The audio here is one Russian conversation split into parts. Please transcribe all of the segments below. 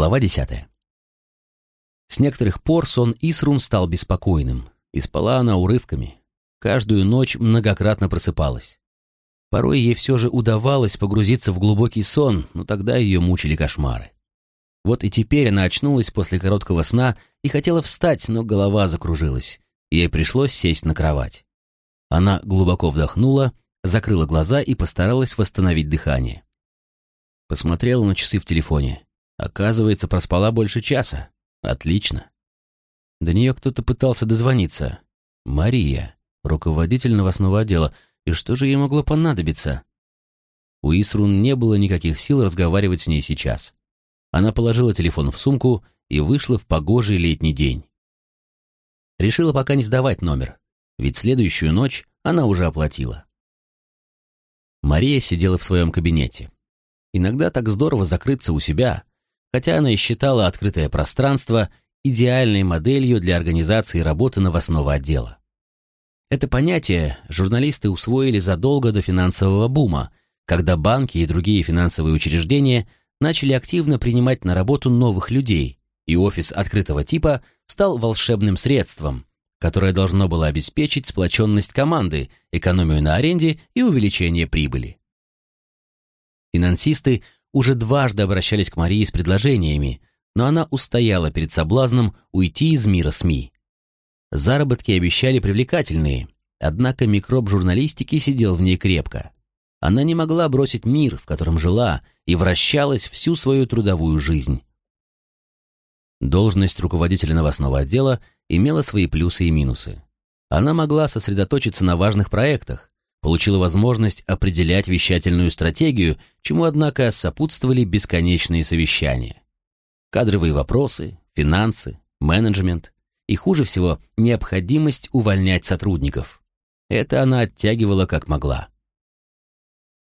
Глава десятая. С некоторых пор сон Исрун стал беспокойным, и спала она урывками. Каждую ночь многократно просыпалась. Порой ей все же удавалось погрузиться в глубокий сон, но тогда ее мучили кошмары. Вот и теперь она очнулась после короткого сна и хотела встать, но голова закружилась. Ей пришлось сесть на кровать. Она глубоко вдохнула, закрыла глаза и постаралась восстановить дыхание. Посмотрела на часы в телефоне. Оказывается, проспала больше часа. Отлично. До нее кто-то пытался дозвониться. Мария, руководитель новостного отдела. И что же ей могло понадобиться? У Исрун не было никаких сил разговаривать с ней сейчас. Она положила телефон в сумку и вышла в погожий летний день. Решила пока не сдавать номер, ведь следующую ночь она уже оплатила. Мария сидела в своем кабинете. Иногда так здорово закрыться у себя, хотя она и считала открытое пространство идеальной моделью для организации работы новостного отдела. Это понятие журналисты усвоили задолго до финансового бума, когда банки и другие финансовые учреждения начали активно принимать на работу новых людей, и офис открытого типа стал волшебным средством, которое должно было обеспечить сплоченность команды, экономию на аренде и увеличение прибыли. Финансисты уже дважды обращались к Марии с предложениями, но она устояла перед соблазном уйти из мира СМИ. Заработки обещали привлекательные, однако микроб журналистики сидел в ней крепко. Она не могла бросить мир, в котором жила, и вращалась всю свою трудовую жизнь. Должность руководителя новостного отдела имела свои плюсы и минусы. Она могла сосредоточиться на важных проектах, получила возможность определять вещательную стратегию, чему, однако, сопутствовали бесконечные совещания. Кадровые вопросы, финансы, менеджмент и, хуже всего, необходимость увольнять сотрудников. Это она оттягивала как могла.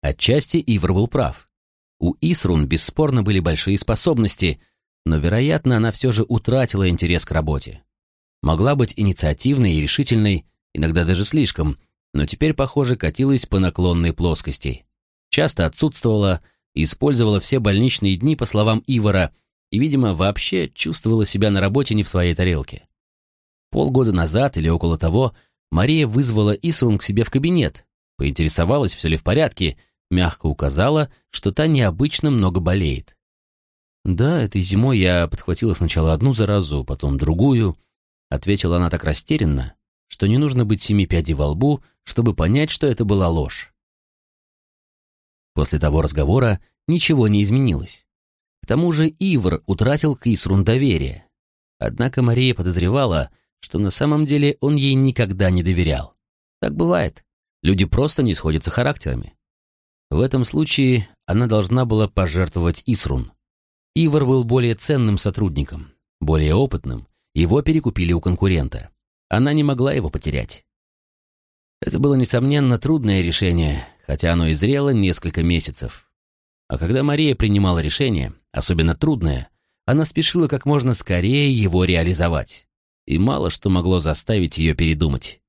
Отчасти Ивр был прав. У Исрун бесспорно были большие способности, но, вероятно, она все же утратила интерес к работе. Могла быть инициативной и решительной, иногда даже слишком, но теперь, похоже, катилась по наклонной плоскости. Часто отсутствовала, использовала все больничные дни, по словам Ивара, и, видимо, вообще чувствовала себя на работе не в своей тарелке. Полгода назад или около того Мария вызвала Исрун к себе в кабинет, поинтересовалась, все ли в порядке, мягко указала, что та необычно много болеет. «Да, этой зимой я подхватила сначала одну заразу, потом другую», ответила она так растерянно, что не нужно быть семи пядей во лбу, чтобы понять, что это была ложь. После того разговора ничего не изменилось. К тому же Ивр утратил к Исрун доверие. Однако Мария подозревала, что на самом деле он ей никогда не доверял. Так бывает. Люди просто не сходятся характерами. В этом случае она должна была пожертвовать Исрун. Ивар был более ценным сотрудником, более опытным, его перекупили у конкурента. Она не могла его потерять. Это было, несомненно, трудное решение, хотя оно и зрело несколько месяцев. А когда Мария принимала решение, особенно трудное, она спешила как можно скорее его реализовать. И мало что могло заставить ее передумать.